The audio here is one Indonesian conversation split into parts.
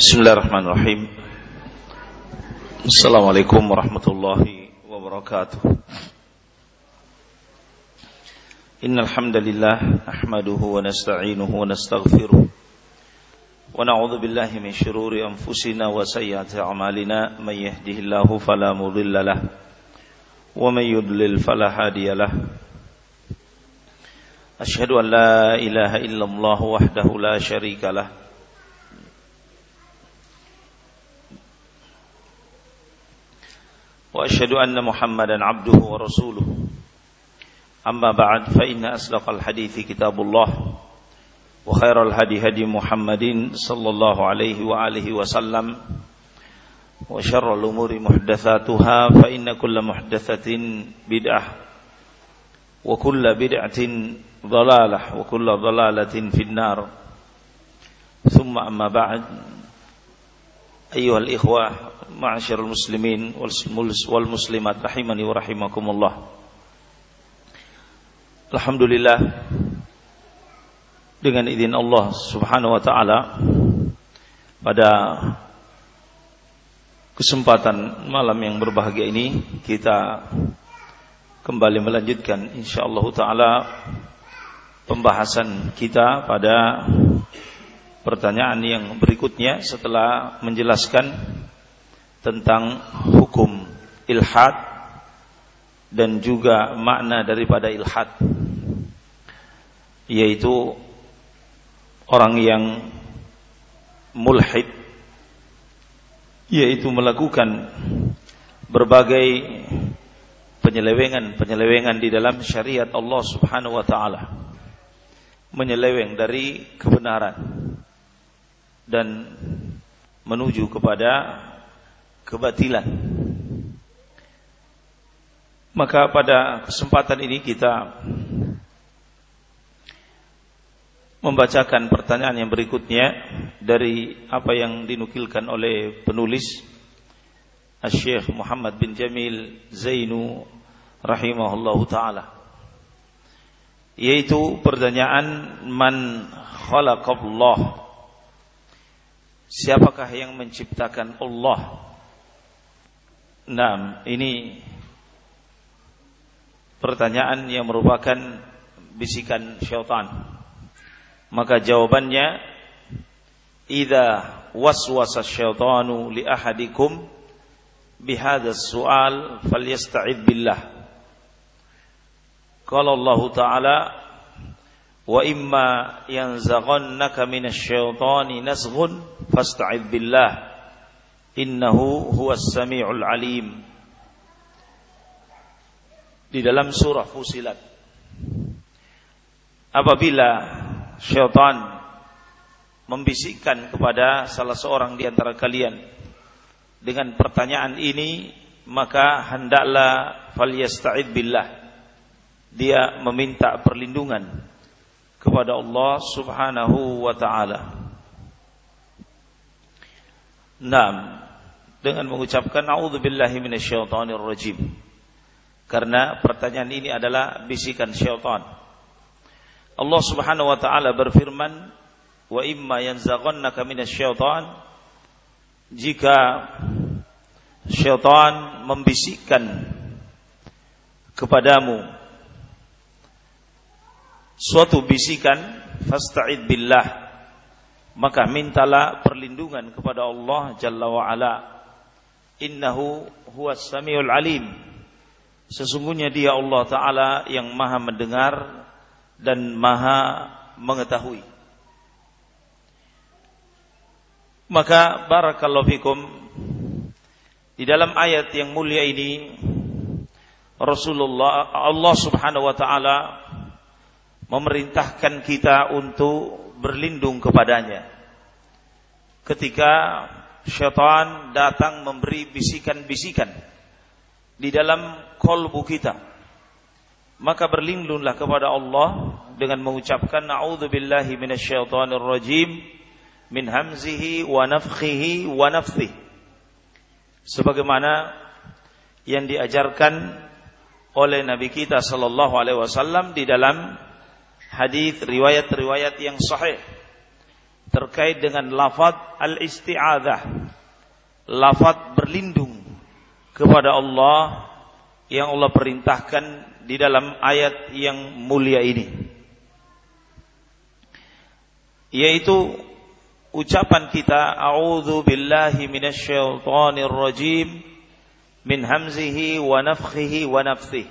Bismillahirrahmanirrahim. Assalamualaikum warahmatullahi wabarakatuh. Innal hamdalillah nahmaduhu wa nasta'inuhu wa nastaghfiruh. Wa na'udzu billahi min shururi anfusina wa sayyiati a'malina. May yahdihillahu fala wa may yudlil Ashhadu an la ilaha illallah wahdahu la syarika lahu وأشهد أن محمدا عبده ورسوله. أما بعد فإن أصدق الحديث كتاب الله وخير الهدي هدي محمد صلى الله عليه وآله وسلم وشر الأمور محدثاتها فإن كل محدثة بدعة وكل بدعة ضلالة وكل ضلالة في النار. ثم أما بعد ايها الاخوه ma'asyiral muslimin wal muslimat rahimani wa rahimakumullah. Alhamdulillah dengan izin Allah Subhanahu wa taala pada kesempatan malam yang berbahagia ini kita kembali melanjutkan insyaallah taala pembahasan kita pada pertanyaan yang berikutnya setelah menjelaskan tentang hukum ilhad dan juga makna daripada ilhad yaitu orang yang mulhid yaitu melakukan berbagai penyelewengan-penyelewengan di dalam syariat Allah Subhanahu wa taala menyeleweng dari kebenaran dan menuju kepada kebatilan. Maka pada kesempatan ini kita membacakan pertanyaan yang berikutnya dari apa yang dinukilkan oleh penulis Syekh Muhammad bin Jamil Zainu rahimahullahu taala yaitu pertanyaan man khalaqallah Siapakah yang menciptakan Allah Nah, ini pertanyaan yang merupakan bisikan syaitan. Maka jawabannya idza waswasa syaitanu li ahadikum bihadha su'al falyasta'id billah. Qala Allah Ta'ala wa imma yanzaghannaka minasy syaitani fasta'id billah innahu huwas samiul alim di dalam surah Fusilat. Apabila syaitan membisikkan kepada salah seorang di antara kalian dengan pertanyaan ini maka hendaklah falyasta'id billah. Dia meminta perlindungan kepada Allah Subhanahu wa taala. Naam dengan mengucapkan naudzubillahi minasyaitonir. Karena pertanyaan ini adalah bisikan syaitan. Allah Subhanahu wa taala berfirman, "Wa imma yanzaghannaka minasyaiton" Jika syaitan membisikkan kepadamu suatu bisikan, fasta'id billah. Maka mintalah perlindungan kepada Allah Jalla wa ala innahu huwas samiul alim. Sesungguhnya dia Allah taala yang maha mendengar dan maha mengetahui. Maka barakallahu fikum di dalam ayat yang mulia ini Rasulullah Allah Subhanahu wa taala memerintahkan kita untuk berlindung kepadanya ketika syaitan datang memberi bisikan-bisikan di dalam kolbu kita. Maka berlindunglah kepada Allah dengan mengucapkan na'udzubillahi minasyaitonir rajim min hamzihi wa nafthihi wa. Sebagaimana yang diajarkan oleh Nabi kita sallallahu alaihi wasallam di dalam hadis riwayat-riwayat yang sahih terkait dengan lafaz al-isti'adzah. Lafaz berlindung kepada Allah yang Allah perintahkan di dalam ayat yang mulia ini. Yaitu ucapan kita a'udzu billahi minasyaitonir rajim min hamzihi wa nafthihi wa nafthihi.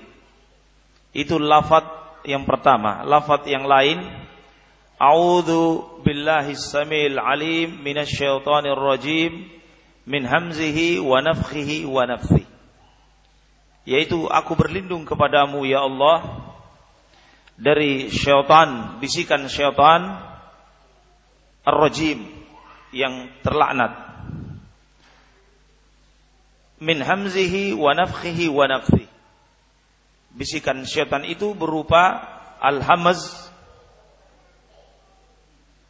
Itu lafaz yang pertama, lafaz yang lain A'udzu billahi samil alim minasyaitonir rajim min hamzihi wa nafthihi wa nafthihi. Yaitu aku berlindung kepadamu ya Allah dari syaitan, bisikan syaitan ar-rajim yang terlaknat. Min hamzihi wa nafthihi wa nafthihi. Bisikan syaitan itu berupa al-hamaz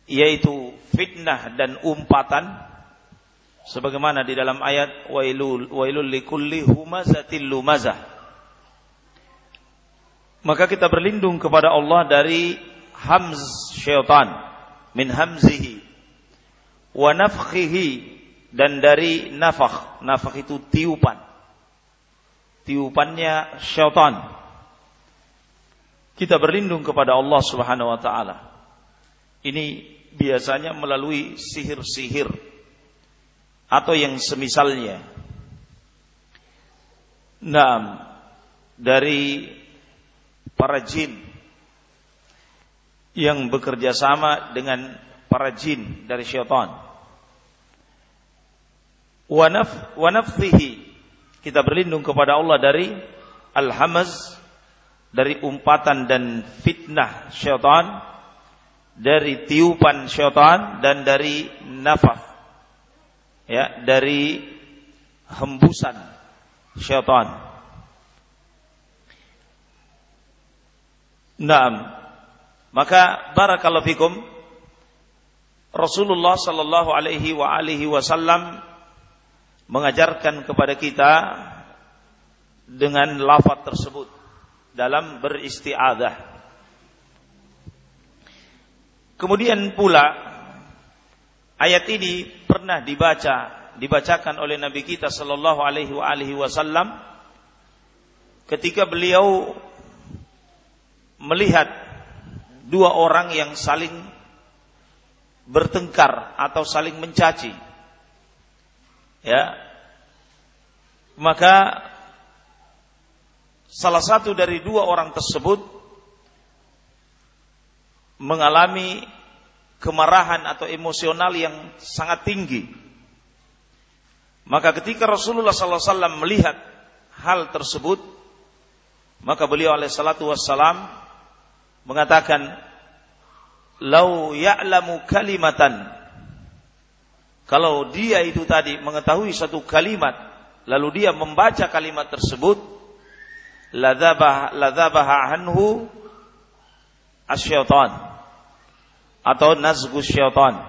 yaitu fitnah dan umpatan. Sebagaimana di dalam ayat wailul wailul likulli humazatil lumazah. Maka kita berlindung kepada Allah dari hamz syaitan min hamzihi wa nafkhihi dan dari nafakh. Nafakh itu tiupan tiupannya syaitan kita berlindung kepada Allah Subhanahu wa taala ini biasanya melalui sihir-sihir atau yang semisalnya. Nah, dari para jin yang bekerja sama dengan para jin dari syaitan. Wanaf wanafsihi kita berlindung kepada Allah dari al-hamaz dari umpatan dan fitnah syaitan dari tiupan syaitan dan dari nafas ya dari hembusan syaitan. Naam. Maka barakallahu fikum Rasulullah sallallahu alaihi wa alihi wasallam mengajarkan kepada kita dengan lafaz tersebut dalam beristiadah Kemudian pula ayat ini pernah dibaca dibacakan oleh Nabi kita sallallahu alaihi wasallam ketika beliau melihat dua orang yang saling bertengkar atau saling mencaci. Ya. Maka salah satu dari dua orang tersebut mengalami kemarahan atau emosional yang sangat tinggi. Maka ketika Rasulullah SAW melihat hal tersebut, maka beliau alaihissalatu wassalam mengatakan, Lau ya'lamu kalimatan, kalau dia itu tadi mengetahui satu kalimat, lalu dia membaca kalimat tersebut, ladhabah anhu asyaitan atau nazgus syaitan.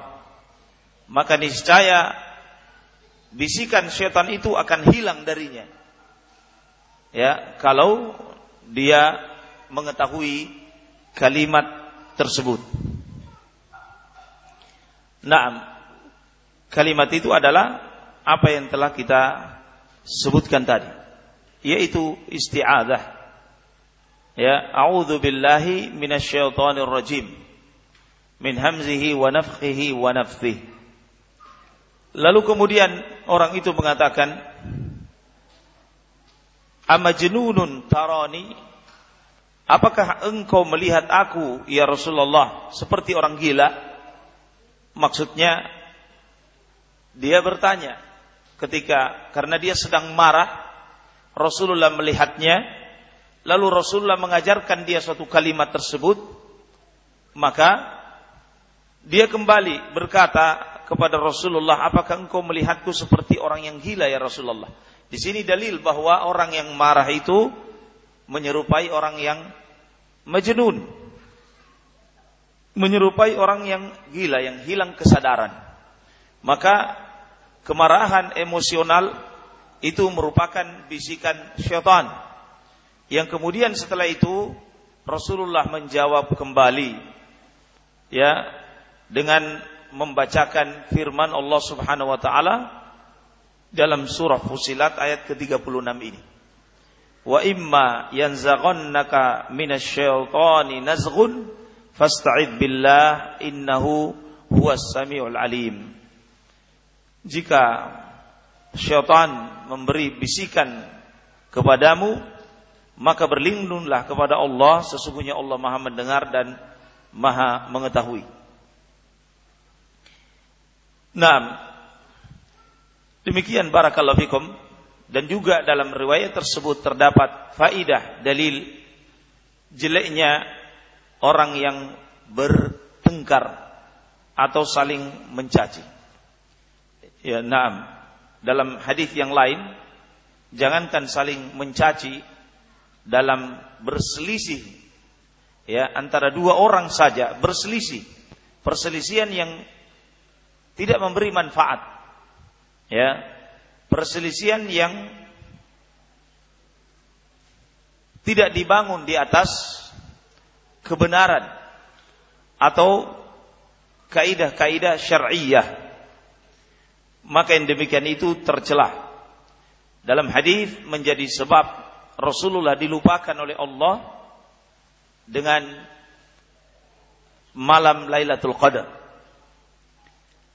Maka niscaya bisikan syaitan itu akan hilang darinya. Ya kalau dia mengetahui kalimat tersebut. Nah kalimat itu adalah apa yang telah kita sebutkan tadi yaitu isti'adzah ya a'udzu billahi minasyaitonir rajim min hamzihi wa nafkhihi wa nafthih. Lalu kemudian orang itu mengatakan, Amajnunun tarani? Apakah engkau melihat aku, ya Rasulullah, seperti orang gila? Maksudnya, dia bertanya ketika karena dia sedang marah, Rasulullah melihatnya, lalu Rasulullah mengajarkan dia suatu kalimat tersebut, maka dia kembali berkata kepada Rasulullah, apakah engkau melihatku seperti orang yang gila ya Rasulullah? Di sini dalil bahwa orang yang marah itu menyerupai orang yang majnun. Menyerupai orang yang gila, yang hilang kesadaran. Maka kemarahan emosional itu merupakan bisikan syaitan. Yang kemudian setelah itu Rasulullah menjawab kembali ya dengan membacakan firman Allah Subhanahu wa taala dalam surah Fusilat ayat ke-36 ini. Wa imma yanzaghannaka minasyaitani nazghun fasta'id billah innahu huwas samiul alim. Jika syaitan memberi bisikan kepadamu maka berlindunglah kepada Allah sesungguhnya Allah Maha mendengar dan Maha mengetahui. Nah, demikian barakallahu fikum dan juga dalam riwayat tersebut terdapat faidah dalil jeleknya orang yang bertengkar atau saling mencaci. Ya, naam. Dalam hadis yang lain, jangankan saling mencaci dalam berselisih ya antara dua orang saja berselisih. Perselisihan yang tidak memberi manfaat ya. Perselisihan yang tidak dibangun di atas kebenaran atau kaidah-kaidah syar'iyyah maka yang demikian itu tercelah. Dalam hadis menjadi sebab Rasulullah dilupakan oleh Allah dengan malam Lailatul Qadar.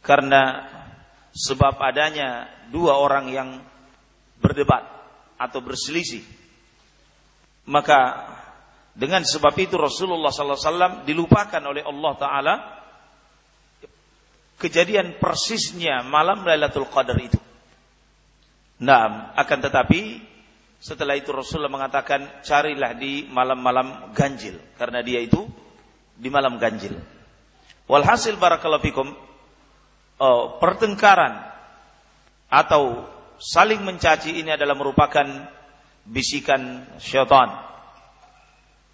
Karena sebab adanya dua orang yang berdebat atau berselisih. Maka dengan sebab itu Rasulullah sallallahu alaihi wasallam dilupakan oleh Allah taala kejadian persisnya malam Lailatul Qadar itu. Nah, akan tetapi setelah itu Rasulullah mengatakan carilah di malam-malam ganjil karena dia itu di malam ganjil. Walhasil barakallahu fikum oh, pertengkaran atau saling mencaci ini adalah merupakan bisikan syaitan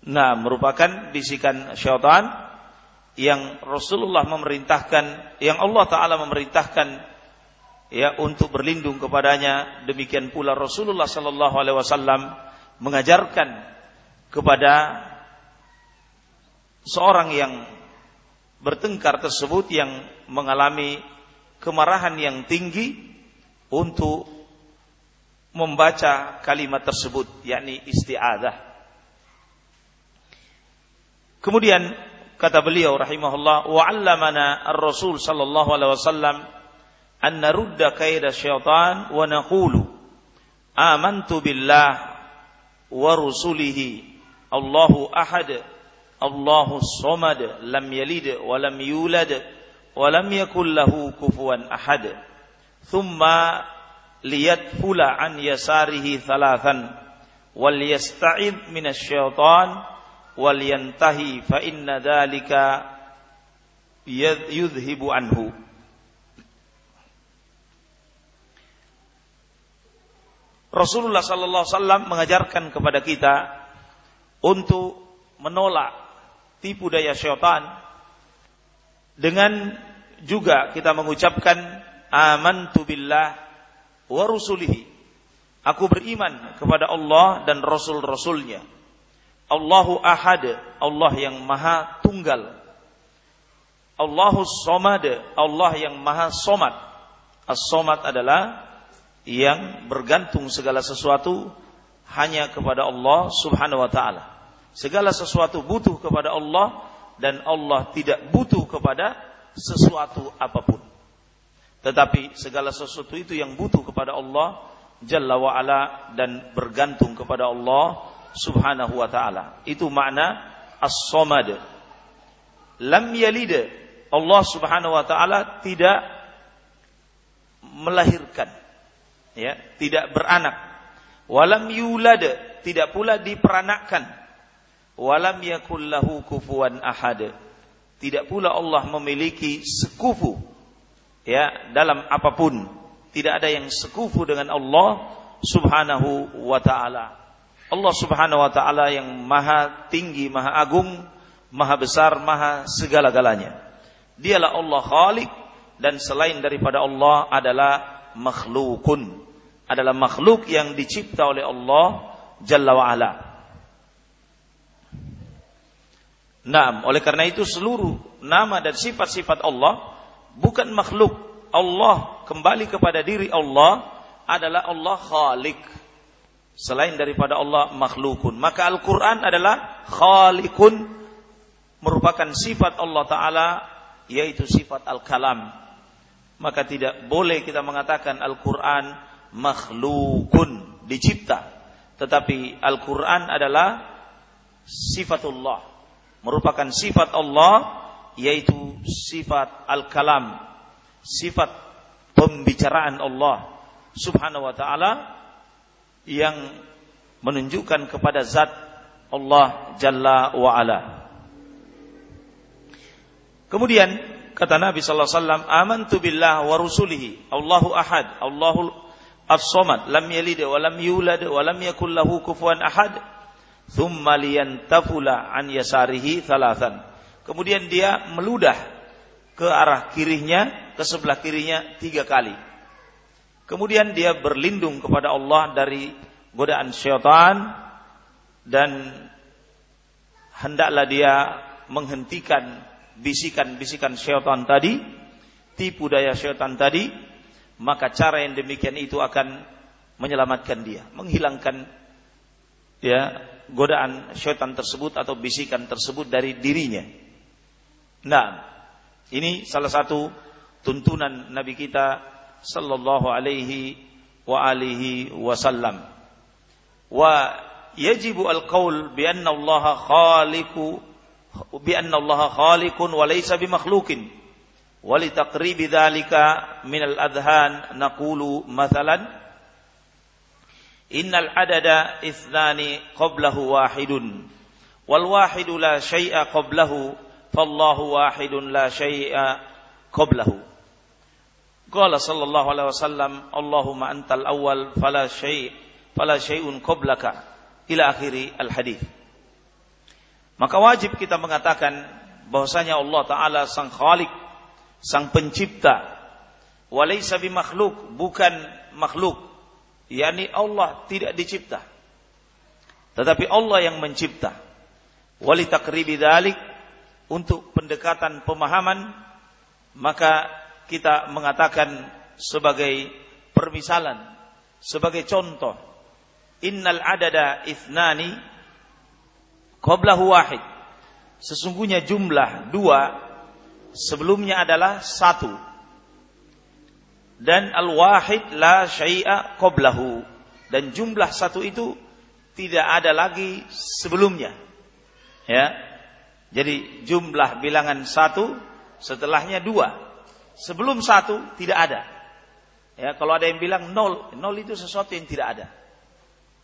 Nah, merupakan bisikan syaitan yang Rasulullah memerintahkan, yang Allah Ta'ala memerintahkan ya untuk berlindung kepadanya. Demikian pula Rasulullah Sallallahu Alaihi Wasallam mengajarkan kepada seorang yang bertengkar tersebut yang mengalami kemarahan yang tinggi untuk membaca kalimat tersebut yakni isti'adah Kemudian kata beliau rahimahullah wa ar-rasul sallallahu alaihi wasallam an narudda kaida syaitan wa naqulu amantu billah wa rusulihi. Allahu ahad Allahu samad lam yalid wa lam yulad wa lam yakul lahu kufuwan ahad. Thumma liyadfula an yasarihi thalathan wal yasta'id minasy syaitan wal yantahi fa inna dzalika yudhibu anhu. Rasulullah sallallahu alaihi wasallam mengajarkan kepada kita untuk menolak tipu daya syaitan dengan juga kita mengucapkan amantu billah wa rusulihi. Aku beriman kepada Allah dan rasul-rasulnya Allahu ahad, Allah yang maha tunggal. Allahu somad, Allah yang maha somat. As-somad adalah yang bergantung segala sesuatu hanya kepada Allah subhanahu wa ta'ala. Segala sesuatu butuh kepada Allah dan Allah tidak butuh kepada sesuatu apa pun. Tetapi segala sesuatu itu yang butuh kepada Allah Jalla wa'ala dan bergantung kepada Allah subhanahu wa ta'ala. Itu makna as-somad. Lam yalid. Allah subhanahu wa ta'ala tidak melahirkan. Ya, tidak beranak. Walam yulad. Tidak pula diperanakkan. Walam yakullahu kufuan ahad. Tidak pula Allah memiliki sekufu. Ya, dalam apa pun. Tidak ada yang sekufu dengan Allah subhanahu wa ta'ala. Allah Subhanahu wa taala yang maha tinggi, maha agung, maha besar, maha segala-galanya. Dialah Allah Khalik dan selain daripada Allah adalah makhlukun. Adalah makhluk yang dicipta oleh Allah Jalla wa ala. Nah, oleh karena itu seluruh nama dan sifat-sifat Allah bukan makhluk. Allah kembali kepada diri Allah adalah Allah khalik. Selain daripada Allah makhlukun. Maka Al-Quran adalah khalikun merupakan sifat Allah Ta'ala yaitu sifat Al-Kalam. Maka tidak boleh kita mengatakan Al-Quran makhlukun dicipta. Tetapi Al-Quran adalah sifatullah. Merupakan sifat Allah yaitu sifat Al-Kalam. Sifat pembicaraan Allah subhanahu wa ta'ala yang menunjukkan kepada zat Allah Jalla wa ala. Kemudian kata Nabi sallallahu alaihi wasallam, "Amantu billah wa rusulihi, Allahu ahad, Allahu as-samad, lam yalid wa lam yulad wa lam yakul lahu kufuwan ahad." Thumma liyantafula an yasarihi thalathan. Kemudian dia meludah ke arah kirinya, ke sebelah kirinya tiga kali. Kemudian dia berlindung kepada Allah dari godaan syaitan dan hendaklah dia menghentikan bisikan-bisikan syaitan tadi, tipu daya syaitan tadi, maka cara yang demikian itu akan menyelamatkan dia, menghilangkan ya godaan syaitan tersebut atau bisikan tersebut dari dirinya. Nah, ini salah satu tuntunan Nabi kita sallallahu alaihi wa alihi wasallam. Wa yajibu al-qaul bi anna Allah khaliqu bi anna Allah khaliqun wa laysa bi makhluqin. Wa li taqribi dhalika min al-adhan naqulu mathalan innal adada ithnani qablahu wahidun wal wahidu la syai'a qablahu fallahu wahidun la syai'a qablahu Qala sallallahu alaihi wasallam, Allahumma antal awal fala syai' fala syai'un qablaka ila akhiri al hadis. Maka wajib kita mengatakan bahwasanya Allah taala sang khalik, sang pencipta. Walaysa makhluk, bukan makhluk. yakni Allah tidak dicipta. Tetapi Allah yang mencipta. Wali takribi dalik untuk pendekatan pemahaman maka kita mengatakan sebagai permisalan, sebagai contoh. Innal adada ithnani qablahu wahid. Sesungguhnya jumlah dua sebelumnya adalah satu. Dan al-wahid la syai'a qablahu. Dan jumlah satu itu tidak ada lagi sebelumnya. Ya. Jadi jumlah bilangan satu setelahnya dua sebelum satu tidak ada. Ya, kalau ada yang bilang nol, nol itu sesuatu yang tidak ada.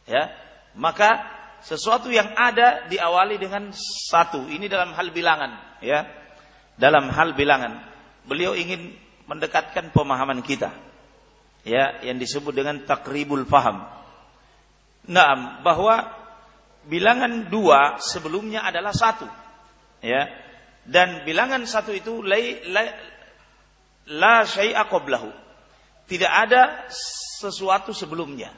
Ya, maka sesuatu yang ada diawali dengan satu. Ini dalam hal bilangan, ya. Dalam hal bilangan, beliau ingin mendekatkan pemahaman kita. Ya, yang disebut dengan takribul faham. Nah, bahwa bilangan dua sebelumnya adalah satu. Ya. Dan bilangan satu itu lay, lay, la syai'a qablahu. Tidak ada sesuatu sebelumnya.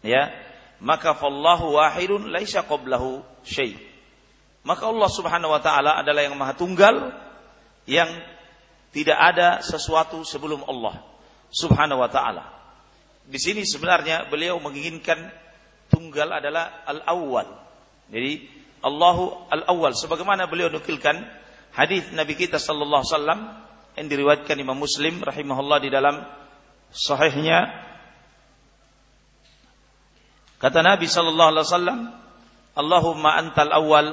Ya. Maka fallahu wahidun laisa qablahu syai'. Maka Allah Subhanahu wa taala adalah yang Maha Tunggal yang tidak ada sesuatu sebelum Allah Subhanahu wa taala. Di sini sebenarnya beliau menginginkan tunggal adalah al-awwal. Jadi Allahu al-awwal sebagaimana beliau nukilkan hadis Nabi kita sallallahu alaihi wasallam yang diriwayatkan Imam Muslim rahimahullah di dalam sahihnya. Kata Nabi sallallahu alaihi wasallam Allahumma antal awal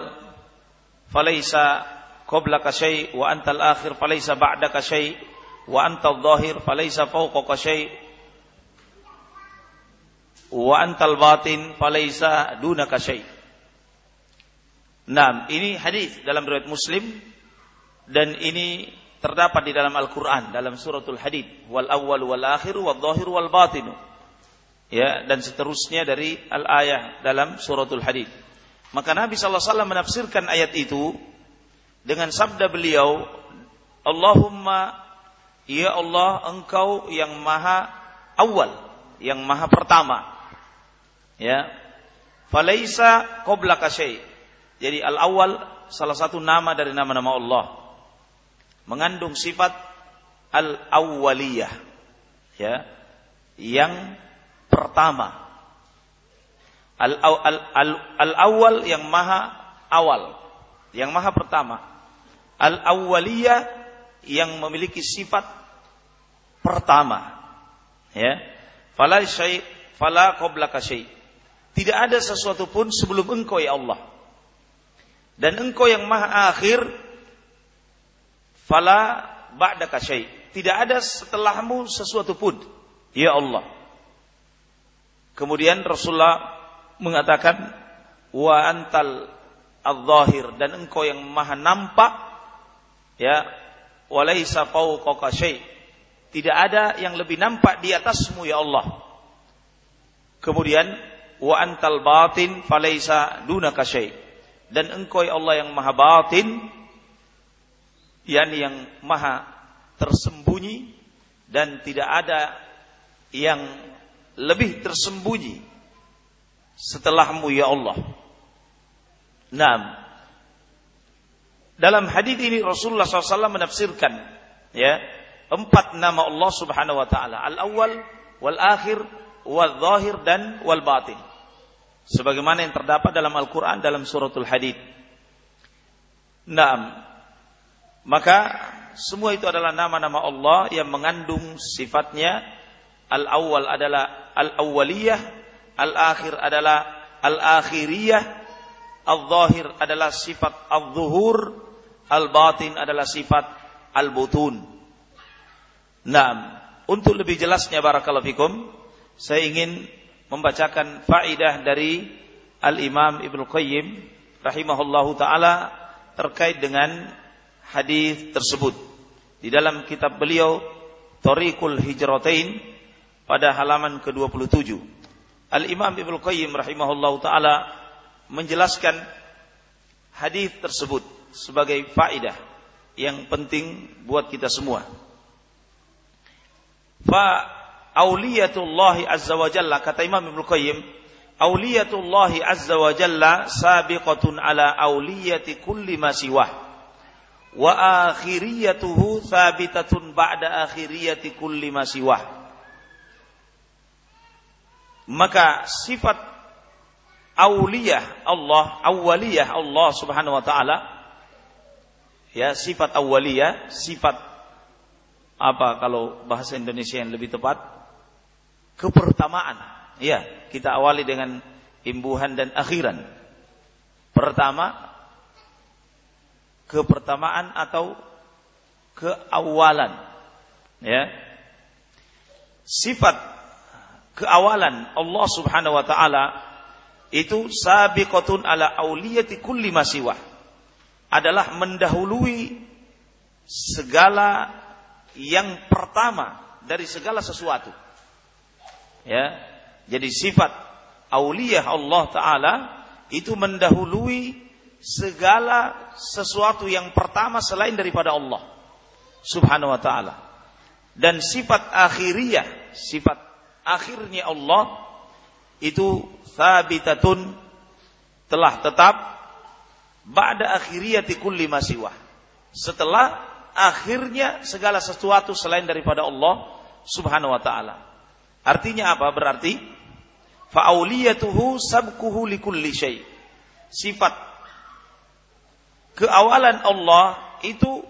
falaysa qablaka syai wa antal akhir falaysa ba'daka syai wa antal zahir falaysa fawqaka syai wa antal batin falaysa dunaka syai. Nah, ini hadis dalam riwayat Muslim dan ini terdapat di dalam Al-Qur'an dalam suratul Hadid wal awwal wal akhir wal zahir wal batin. Ya, dan seterusnya dari al-ayah dalam suratul Hadid. Maka Nabi SAW menafsirkan ayat itu dengan sabda beliau, Allahumma ya Allah engkau yang maha awal, yang maha pertama. Ya. Falaisa qablaka syai. Jadi al-awwal salah satu nama dari nama-nama Allah mengandung sifat al-awwaliyah. Ya. Yang pertama. Al-awwal yang maha awal, yang maha pertama. Al-awwaliyah yang memiliki sifat pertama. Ya. Fala syai' fala qablaka syai'. Tidak ada sesuatu pun sebelum engkau ya Allah. Dan engkau yang maha akhir fala ba'daka syai'. Tidak ada setelahmu sesuatu pun. Ya Allah. Kemudian Rasulullah mengatakan wa antal al-zahir dan engkau yang maha nampak ya walaisa fawqaka syai tidak ada yang lebih nampak di atasmu ya Allah kemudian wa antal batin falaisa dunaka syai dan engkau ya Allah yang maha batin yakni yang maha tersembunyi dan tidak ada yang lebih tersembunyi setelahmu ya Allah. Nah, dalam hadis ini Rasulullah SAW menafsirkan ya empat nama Allah Subhanahu Wa Taala al awal wal akhir wal zahir dan wal batin. Sebagaimana yang terdapat dalam Al-Quran dalam suratul hadid. Nah, maka semua itu adalah nama-nama Allah yang mengandung sifatnya. Al awal adalah al-awwaliyah. Al-akhir adalah al-akhiriyah, al-zahir adalah sifat al-zuhur, al-batin adalah sifat al-butun. Nah, untuk lebih jelasnya barakallahu fikum, saya ingin membacakan faidah dari Al-Imam Ibnu Qayyim rahimahullahu taala terkait dengan hadis tersebut. Di dalam kitab beliau Tariqul Hijratain pada halaman ke-27. Al-Imam Ibnu Qayyim rahimahullahu taala menjelaskan hadis tersebut sebagai faidah yang penting buat kita semua. Fa auliyatullah azza wa jalla kata Imam Ibnu Qayyim auliyatullah azza wa jalla sabiqatun ala auliyati kulli ma siwah wa akhiriyatuhu thabitatun ba'da akhiriyati kulli ma siwah maka sifat awliyah Allah, awaliyah Allah Subhanahu wa taala ya sifat awaliyah, sifat apa kalau bahasa Indonesia yang lebih tepat kepertamaan. Ya, kita awali dengan imbuhan dan akhiran. Pertama kepertamaan atau keawalan. Ya. Sifat keawalan Allah Subhanahu wa taala itu sabiqatun ala auliyati kulli masiwah adalah mendahului segala yang pertama dari segala sesuatu. Ya. Jadi sifat auliyah Allah taala itu mendahului segala sesuatu yang pertama selain daripada Allah Subhanahu wa taala. Dan sifat akhiriyah, sifat akhirnya Allah itu sabitatun telah tetap ba'da akhiriyati kulli masiwah. Setelah akhirnya segala sesuatu selain daripada Allah Subhanahu wa taala. Artinya apa? Berarti fa'auliyatuhu sabkuhu likulli syai. Sifat keawalan Allah itu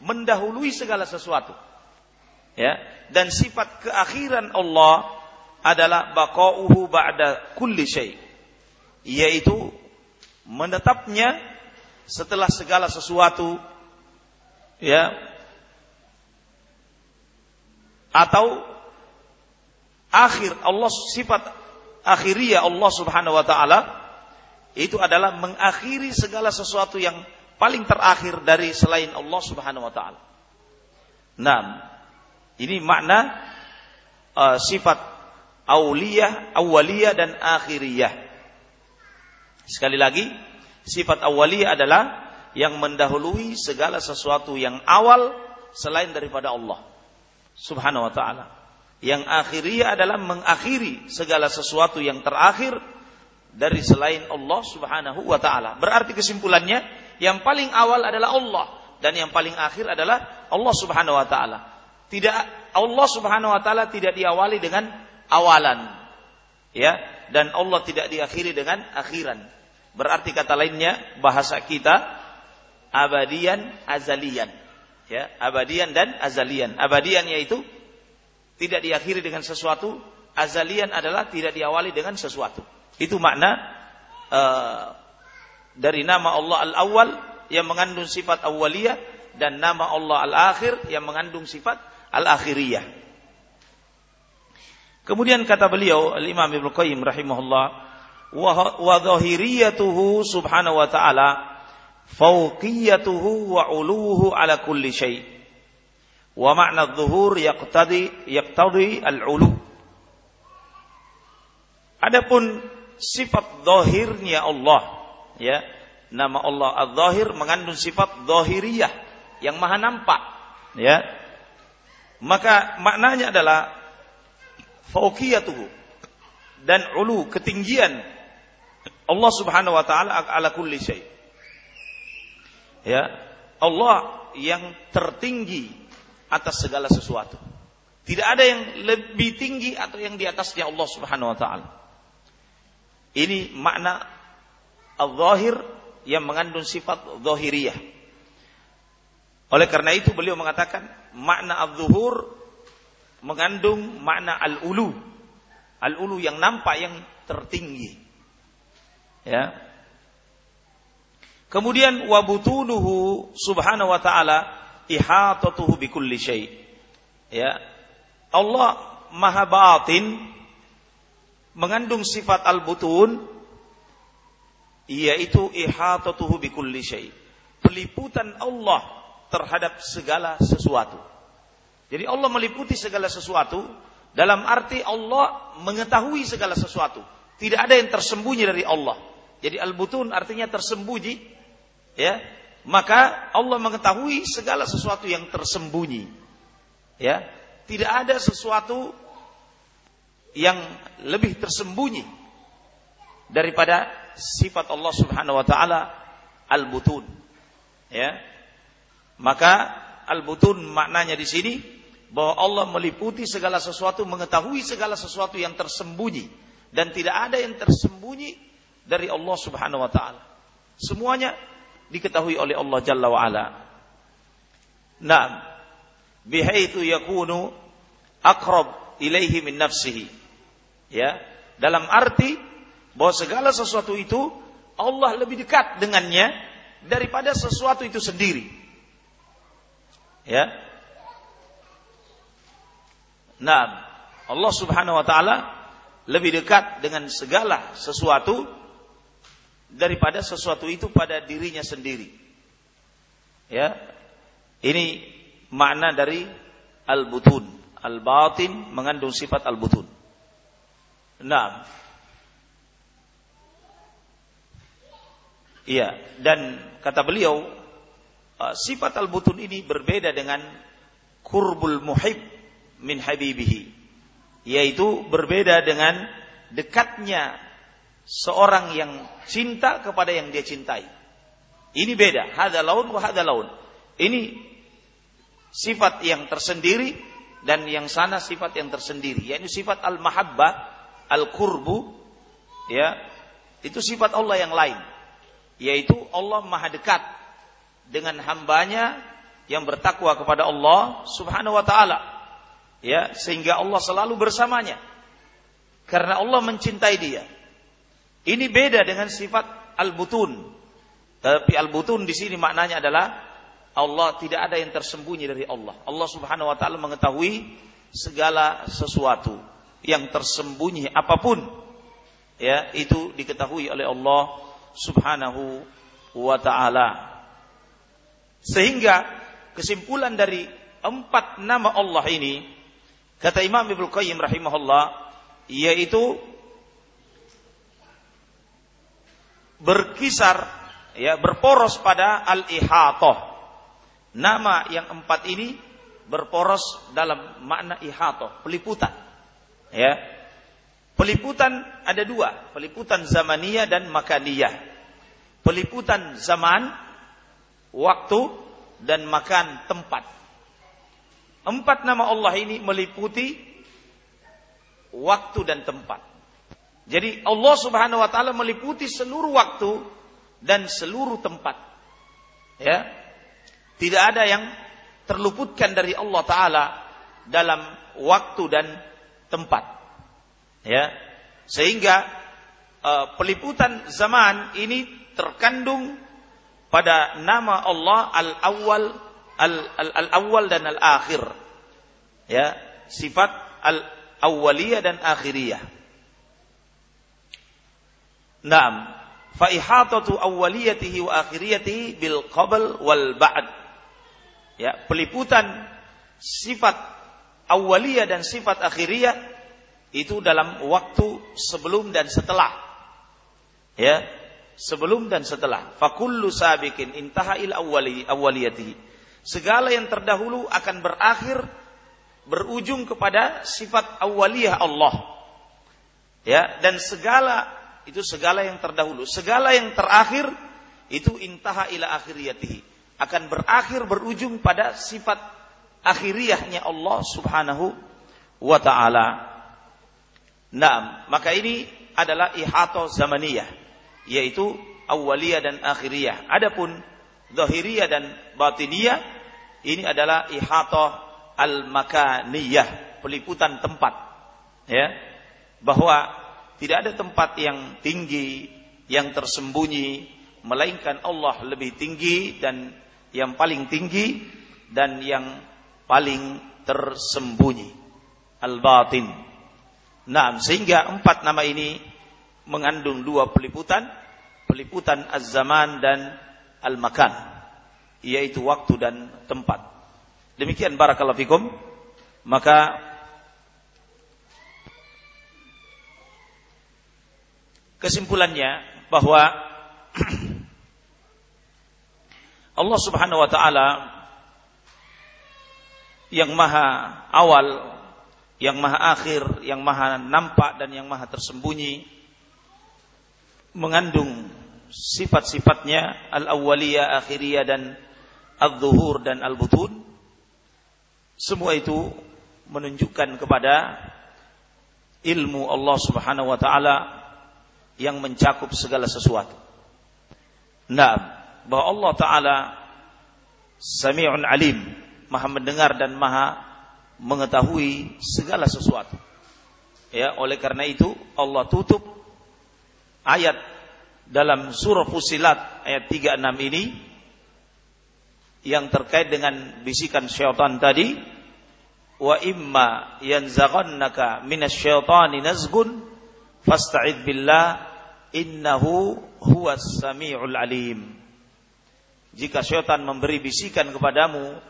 mendahului segala sesuatu. Ya, dan sifat keakhiran Allah adalah baqauhu ba'da kulli syai yaitu menetapnya setelah segala sesuatu ya atau akhir Allah sifat akhiriyah Allah Subhanahu wa taala itu adalah mengakhiri segala sesuatu yang paling terakhir dari selain Allah Subhanahu wa taala. Nah, ini makna uh, sifat auliyah, awaliyah dan akhiriyah. Sekali lagi, sifat awaliyah adalah yang mendahului segala sesuatu yang awal selain daripada Allah Subhanahu wa taala. Yang akhiriyah adalah mengakhiri segala sesuatu yang terakhir dari selain Allah Subhanahu wa taala. Berarti kesimpulannya yang paling awal adalah Allah dan yang paling akhir adalah Allah Subhanahu wa taala. Tidak Allah Subhanahu wa taala tidak diawali dengan awalan. Ya, dan Allah tidak diakhiri dengan akhiran. Berarti kata lainnya bahasa kita abadian azalian. Ya, abadian dan azalian. Abadian yaitu tidak diakhiri dengan sesuatu, azalian adalah tidak diawali dengan sesuatu. Itu makna uh, dari nama Allah Al-Awwal yang mengandung sifat awaliyah dan nama Allah Al-Akhir yang mengandung sifat Al-Akhiriyah. Kemudian kata beliau Al-Imam Ibnu Qayyim rahimahullah wa dhahiriyatuhu subhanahu wa ta'ala fawqiyatuhu wa uluhu ala kulli syai. Wa ma'na dhuhur yaqtadi yaqtadi al-ulu. Adapun sifat zahirnya Allah ya nama Allah Az-Zahir mengandung sifat zahiriyah yang maha nampak ya maka maknanya adalah fauqiyatuhu dan ulu ketinggian Allah Subhanahu wa taala ala kulli syai. Ya, Allah yang tertinggi atas segala sesuatu. Tidak ada yang lebih tinggi atau yang di atasnya Allah Subhanahu wa taala. Ini makna al-zahir yang mengandung sifat zahiriyah. Oleh karena itu beliau mengatakan makna al-zuhur mengandung makna al-ulu. Al-ulu yang nampak yang tertinggi. Ya. Kemudian wabutunuhu subhanahu wa ta'ala ihatatuhu bikulli syai. Ya. Allah maha batin mengandung sifat al-butun yaitu ihatatuhu bikulli syai. Peliputan Allah terhadap segala sesuatu. Jadi Allah meliputi segala sesuatu dalam arti Allah mengetahui segala sesuatu. Tidak ada yang tersembunyi dari Allah. Jadi al-butun artinya tersembunyi, ya. Maka Allah mengetahui segala sesuatu yang tersembunyi. Ya. Tidak ada sesuatu yang lebih tersembunyi daripada sifat Allah Subhanahu wa taala al-butun. Ya. Maka al-butun maknanya di sini bahwa Allah meliputi segala sesuatu, mengetahui segala sesuatu yang tersembunyi dan tidak ada yang tersembunyi dari Allah Subhanahu wa taala. Semuanya diketahui oleh Allah Jalla wa ala. Naam. Bihaitsu yakunu aqrab ilaihi min nafsihi. Ya, dalam arti bahwa segala sesuatu itu Allah lebih dekat dengannya daripada sesuatu itu sendiri. Ya, Nah, Allah Subhanahu wa taala lebih dekat dengan segala sesuatu daripada sesuatu itu pada dirinya sendiri. Ya. Ini makna dari al-butun. Al-batin mengandung sifat al-butun. Nah. Iya, dan kata beliau uh, sifat al-butun ini berbeda dengan kurbul muhib min habibihi yaitu berbeda dengan dekatnya seorang yang cinta kepada yang dia cintai. Ini beda, hadza laun wa hadza laun. Ini sifat yang tersendiri dan yang sana sifat yang tersendiri, yaitu sifat al-mahabbah, al-qurbu ya. Itu sifat Allah yang lain, yaitu Allah Maha dekat dengan hambanya yang bertakwa kepada Allah Subhanahu wa taala ya sehingga Allah selalu bersamanya karena Allah mencintai dia. Ini beda dengan sifat al-butun. Tapi al-butun di sini maknanya adalah Allah tidak ada yang tersembunyi dari Allah. Allah Subhanahu wa taala mengetahui segala sesuatu yang tersembunyi apa pun ya itu diketahui oleh Allah Subhanahu wa taala. Sehingga kesimpulan dari empat nama Allah ini Kata Imam Ibnu Qayyim rahimahullah yaitu berkisar ya berporos pada al-ihatah. Nama yang empat ini berporos dalam makna ihatah, peliputan. Ya. Peliputan ada dua, peliputan zamaniyah dan makaniyah. Peliputan zaman, waktu dan makan tempat. Empat nama Allah ini meliputi waktu dan tempat. Jadi Allah Subhanahu wa taala meliputi seluruh waktu dan seluruh tempat. Ya. Tidak ada yang terluputkan dari Allah taala dalam waktu dan tempat. Ya. Sehingga uh, peliputan zaman ini terkandung pada nama Allah Al-Awwal Al-Awwal dan Al-Akhir. Ya, sifat Al-Awwaliyah dan Akhiriyah. Naam, fa ihatatu awwaliyatihi wa akhiriyatihi bil qabl wal ba'd. Ya, peliputan sifat awaliyah dan sifat akhiriyah itu dalam waktu sebelum dan setelah. Ya, sebelum dan setelah. Fakullu sabikin intahail awwali awwaliyatihi. Segala yang terdahulu akan berakhir berujung kepada sifat awaliyah Allah. Ya, dan segala itu segala yang terdahulu, segala yang terakhir itu intaha ila akhiriyatihi akan berakhir berujung pada sifat akhiriyahnya Allah Subhanahu wa taala. Nah, maka ini adalah ihato zamaniyah yaitu awaliyah dan akhiriyah. Adapun zahiriyah dan batiniyah ini adalah ihata al-makaniyah, peliputan tempat. Ya. Bahwa tidak ada tempat yang tinggi, yang tersembunyi, melainkan Allah lebih tinggi dan yang paling tinggi dan yang paling tersembunyi. Al-batin. Nah, sehingga empat nama ini mengandung dua peliputan, peliputan az-zaman dan al-makan, yaitu waktu dan tempat. Demikian barakallahu fikum. Maka kesimpulannya bahwa Allah Subhanahu wa taala yang maha awal, yang maha akhir, yang maha nampak dan yang maha tersembunyi mengandung sifat-sifatnya al-awwaliyah, akhiriyah dan al-zuhur dan al-butun. Semua itu menunjukkan kepada ilmu Allah Subhanahu wa taala yang mencakup segala sesuatu. Nah, bahwa Allah taala Sami'un alim, Maha mendengar dan Maha mengetahui segala sesuatu. Ya, oleh karena itu Allah tutup ayat dalam surah Fusilat ayat 36 ini yang terkait dengan bisikan syaitan tadi wa imma yanzaghannaka minasyaitani nazgun fasta'id billah innahu huwas samiul alim jika syaitan memberi bisikan kepadamu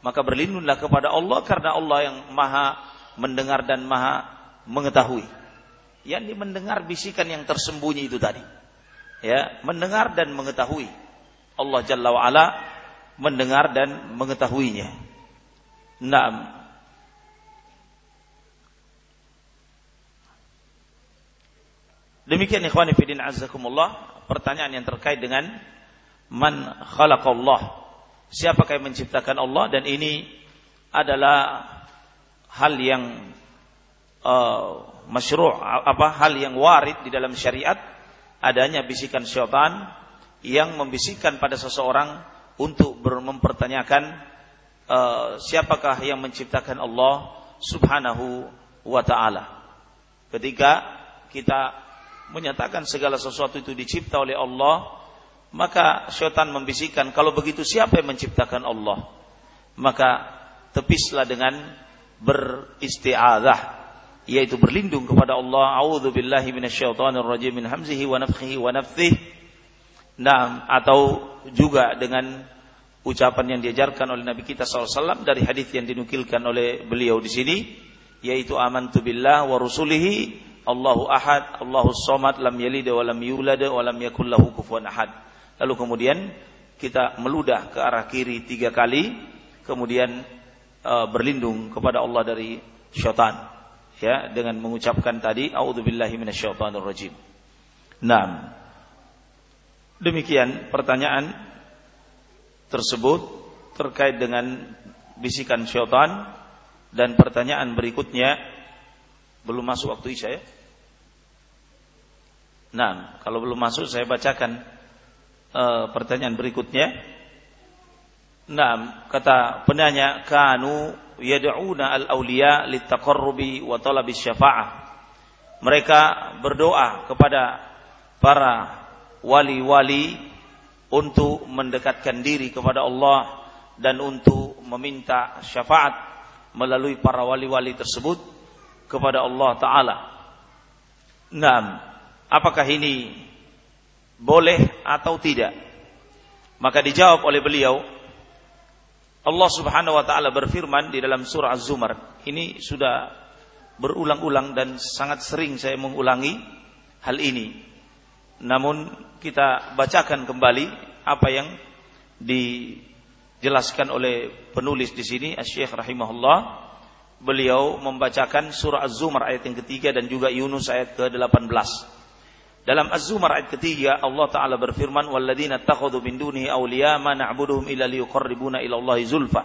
maka berlindunglah kepada Allah karena Allah yang maha mendengar dan maha mengetahui yang mendengar bisikan yang tersembunyi itu tadi. Ya, mendengar dan mengetahui. Allah Jalla wa ala mendengar dan mengetahuinya. Naam. Demikian ikhwani fillah azakumullah, pertanyaan yang terkait dengan man khalaqallah. Siapakah yang menciptakan Allah dan ini adalah hal yang uh, masyru' apa hal yang warid di dalam syariat adanya bisikan syaitan yang membisikkan pada seseorang untuk mempertanyakan uh, siapakah yang menciptakan Allah Subhanahu wa taala. Ketika kita menyatakan segala sesuatu itu dicipta oleh Allah, maka syaitan membisikkan kalau begitu siapa yang menciptakan Allah? Maka tepislah dengan beristi'adzah yaitu berlindung kepada Allah. A'udzu billahi minasyaitonir rajim min hamzihi wa nafthihi wa nafthihi nah atau juga dengan ucapan yang diajarkan oleh Nabi kita SAW dari hadis yang dinukilkan oleh beliau di sini yaitu amantu billah wa rusulihi Allahu ahad Allahu somad lam yalid wa lam yulad wa lam yakul lahu kufuwan ahad lalu kemudian kita meludah ke arah kiri tiga kali kemudian uh, berlindung kepada Allah dari syaitan ya dengan mengucapkan tadi rajim. Naam. Demikian pertanyaan tersebut terkait dengan bisikan syaitan Dan pertanyaan berikutnya belum masuk waktu Isya ya? Nah, kalau belum masuk saya bacakan uh, pertanyaan berikutnya. Nah, kata penanya kanu yad'una al-awliya litaqarrubi wa talabi syafa'ah. Mereka berdoa kepada para wali-wali untuk mendekatkan diri kepada Allah dan untuk meminta syafaat melalui para wali-wali tersebut kepada Allah taala. Naam, apakah ini boleh atau tidak? Maka dijawab oleh beliau Allah Subhanahu wa taala berfirman di dalam surah Az-Zumar. Ini sudah berulang-ulang dan sangat sering saya mengulangi hal ini. Namun kita bacakan kembali apa yang dijelaskan oleh penulis di sini Asy-Syaikh rahimahullah. Beliau membacakan surah Az-Zumar ayat yang ketiga dan juga Yunus ayat ke-18. Dalam Az-Zumar ayat ketiga Allah taala berfirman walladzina takhadhu min dunihi awliya ma na'buduhum illa liyuqarribuna ila Allahi zulfa.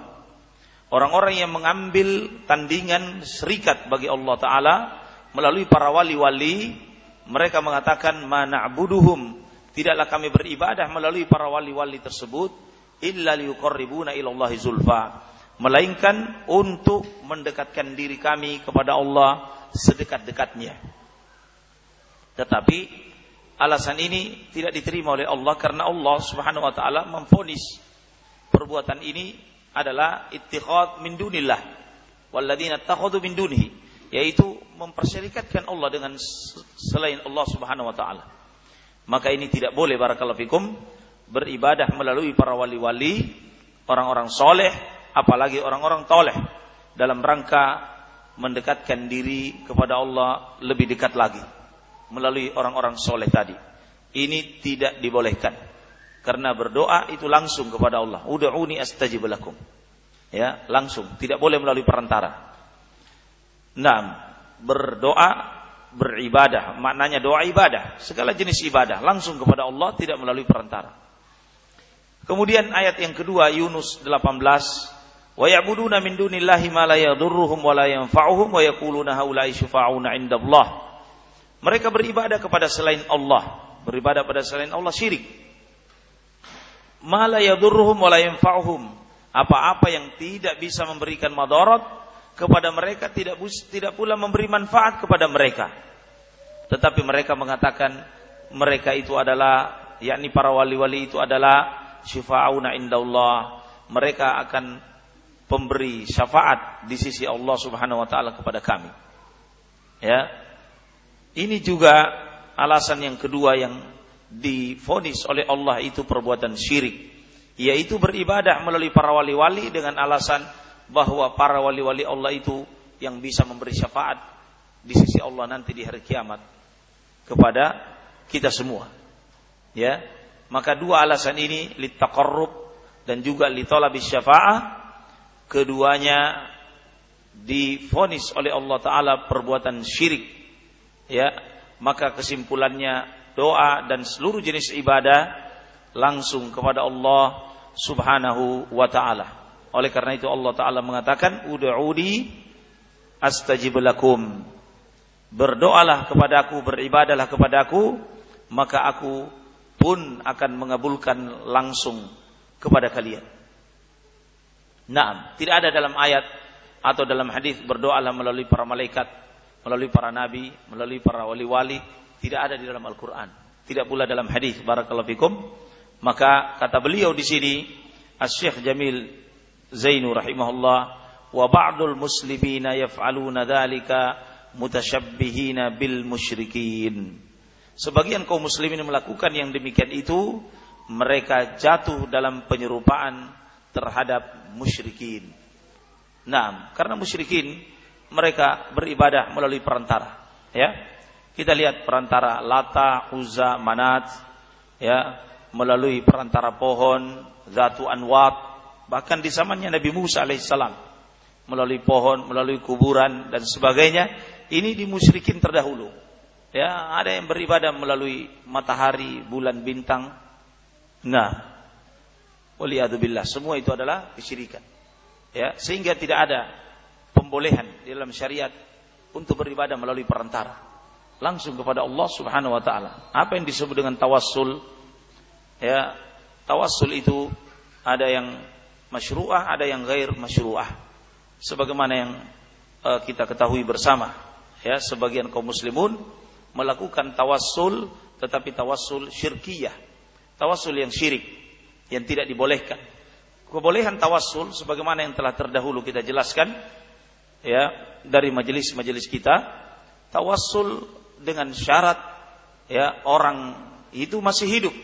Orang-orang yang mengambil tandingan serikat bagi Allah taala melalui para wali-wali mereka mengatakan ma na'buduhum tidaklah kami beribadah melalui para wali-wali tersebut illa liyuqarribuna ila Allahi zulfa melainkan untuk mendekatkan diri kami kepada Allah sedekat-dekatnya. Tetapi alasan ini tidak diterima oleh Allah karena Allah Subhanahu wa taala memfonis perbuatan ini adalah ittikhad min dunillah walladzina takhadhu min dunihi yaitu mempersyarikatkan Allah dengan selain Allah Subhanahu wa taala. Maka ini tidak boleh barakallahu fikum beribadah melalui para wali-wali, orang-orang soleh, apalagi orang-orang toleh dalam rangka mendekatkan diri kepada Allah lebih dekat lagi melalui orang-orang soleh tadi. Ini tidak dibolehkan. Karena berdoa itu langsung kepada Allah. Ud'uni astajib lakum. Ya, langsung, tidak boleh melalui perantara. Nah, berdoa, beribadah, maknanya doa ibadah, segala jenis ibadah langsung kepada Allah tidak melalui perantara. Kemudian ayat yang kedua Yunus 18 wa ya'buduna min dunillahi ma la yadurruhum wa la yanfa'uhum wa yaquluna haula'i syufa'una 'indallah mereka beribadah kepada selain Allah, beribadah pada selain Allah syirik. Mala yadurruhum wa. Apa-apa yang tidak bisa memberikan madarat kepada mereka tidak tidak pula memberi manfaat kepada mereka. Tetapi mereka mengatakan mereka itu adalah yakni para wali-wali itu adalah syifa'una indallah. Mereka akan pemberi syafaat di sisi Allah Subhanahu wa taala kepada kami. Ya, ini juga alasan yang kedua yang difonis oleh Allah itu perbuatan syirik. Yaitu beribadah melalui para wali-wali dengan alasan bahwa para wali-wali Allah itu yang bisa memberi syafaat di sisi Allah nanti di hari kiamat kepada kita semua. Ya. Maka dua alasan ini litaqarrub dan juga litolabis syafa'ah keduanya difonis oleh Allah taala perbuatan syirik ya maka kesimpulannya doa dan seluruh jenis ibadah langsung kepada Allah Subhanahu wa taala. Oleh karena itu Allah taala mengatakan ud'uni astajib lakum. Berdoalah kepadaku, beribadalah kepadaku, maka aku pun akan mengabulkan langsung kepada kalian. Nah, tidak ada dalam ayat atau dalam hadis berdoalah melalui para malaikat melalui para nabi, melalui para wali-wali, tidak ada di dalam Al-Qur'an. Tidak pula dalam hadis barakallahu fikum. Maka kata beliau di sini Asy-Syaikh Jamil Zainu rahimahullah wa ba'dul muslimina yaf'aluna dzalika mutasyabbihina bil musyrikin. Sebagian kaum muslimin melakukan yang demikian itu mereka jatuh dalam penyerupaan terhadap musyrikin. Nah, karena musyrikin mereka beribadah melalui perantara. Ya, kita lihat perantara Lata, Uzza, Manat, ya, melalui perantara pohon, Zatu Anwat, bahkan di zamannya Nabi Musa alaihissalam, melalui pohon, melalui kuburan dan sebagainya. Ini dimusyrikin terdahulu. Ya, ada yang beribadah melalui matahari, bulan, bintang. Nah, waliyadzubillah, semua itu adalah kesyirikan. Ya, sehingga tidak ada pembolehan dalam syariat untuk beribadah melalui perantara langsung kepada Allah Subhanahu wa taala. Apa yang disebut dengan tawassul? Ya, tawassul itu ada yang masyru'ah, ada yang gair masyru'ah. Sebagaimana yang uh, kita ketahui bersama, ya, sebagian kaum muslimun melakukan tawassul tetapi tawassul syirkiyah. Tawassul yang syirik yang tidak dibolehkan. Kebolehan tawassul sebagaimana yang telah terdahulu kita jelaskan ya dari majelis-majelis kita, tawassul dengan syarat ya orang itu masih hidup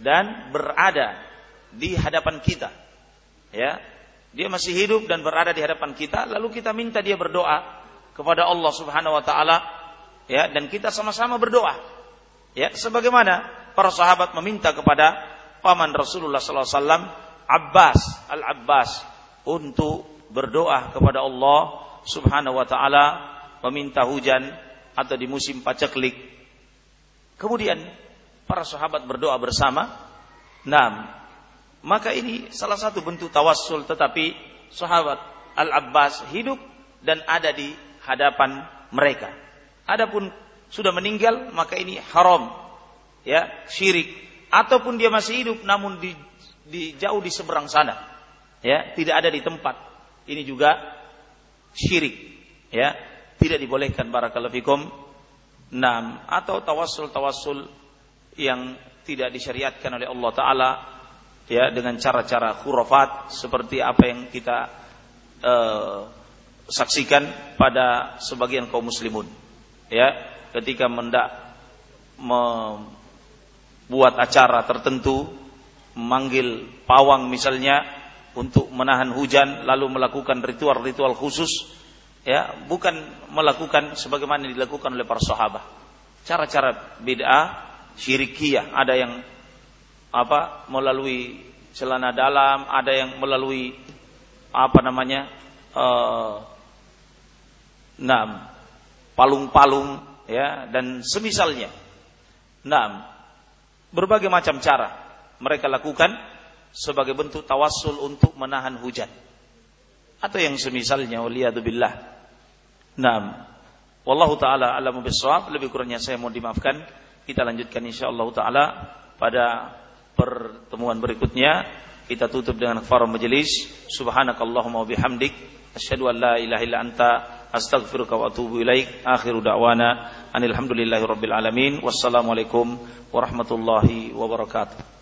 dan berada di hadapan kita. Ya, dia masih hidup dan berada di hadapan kita, lalu kita minta dia berdoa kepada Allah Subhanahu wa taala ya dan kita sama-sama berdoa. Ya, sebagaimana para sahabat meminta kepada paman Rasulullah sallallahu alaihi wasallam Abbas Al-Abbas untuk berdoa kepada Allah Subhanahu wa taala meminta hujan atau di musim paceklik. Kemudian para sahabat berdoa bersama. Nah, maka ini salah satu bentuk tawassul tetapi sahabat Al-Abbas hidup dan ada di hadapan mereka. Adapun sudah meninggal maka ini haram ya, syirik ataupun dia masih hidup namun di, di jauh di seberang sana. Ya, tidak ada di tempat. Ini juga syirik ya, tidak dibolehkan barakallahu fikum. Nam atau tawassul-tawassul yang tidak disyariatkan oleh Allah taala ya dengan cara-cara khurafat seperti apa yang kita uh, saksikan pada sebagian kaum muslimun ya ketika mendak membuat acara tertentu memanggil pawang misalnya untuk menahan hujan lalu melakukan ritual-ritual khusus ya bukan melakukan sebagaimana dilakukan oleh para sahabat cara-cara bid'ah syirikiyah ada yang apa melalui celana dalam, ada yang melalui apa namanya uh, palung-palung ya dan semisalnya. Enam berbagai macam cara mereka lakukan sebagai bentuk tawassul untuk menahan hujan. Atau yang semisalnya waliyadzubillah. Enam wallahu taala alamu bisawab lebih kurangnya saya mohon dimaafkan. Kita lanjutkan insyaallah taala pada pertemuan berikutnya. Kita tutup dengan kafarah majelis subhanakallahumma bihamdik. Asyhadu an la ilaha illa anta. Astaghfiruka wa atubu ilaik. Akhiru da'wana. Anil hamdulillahi rabbil alamin. Wassalamualaikum warahmatullahi wabarakatuh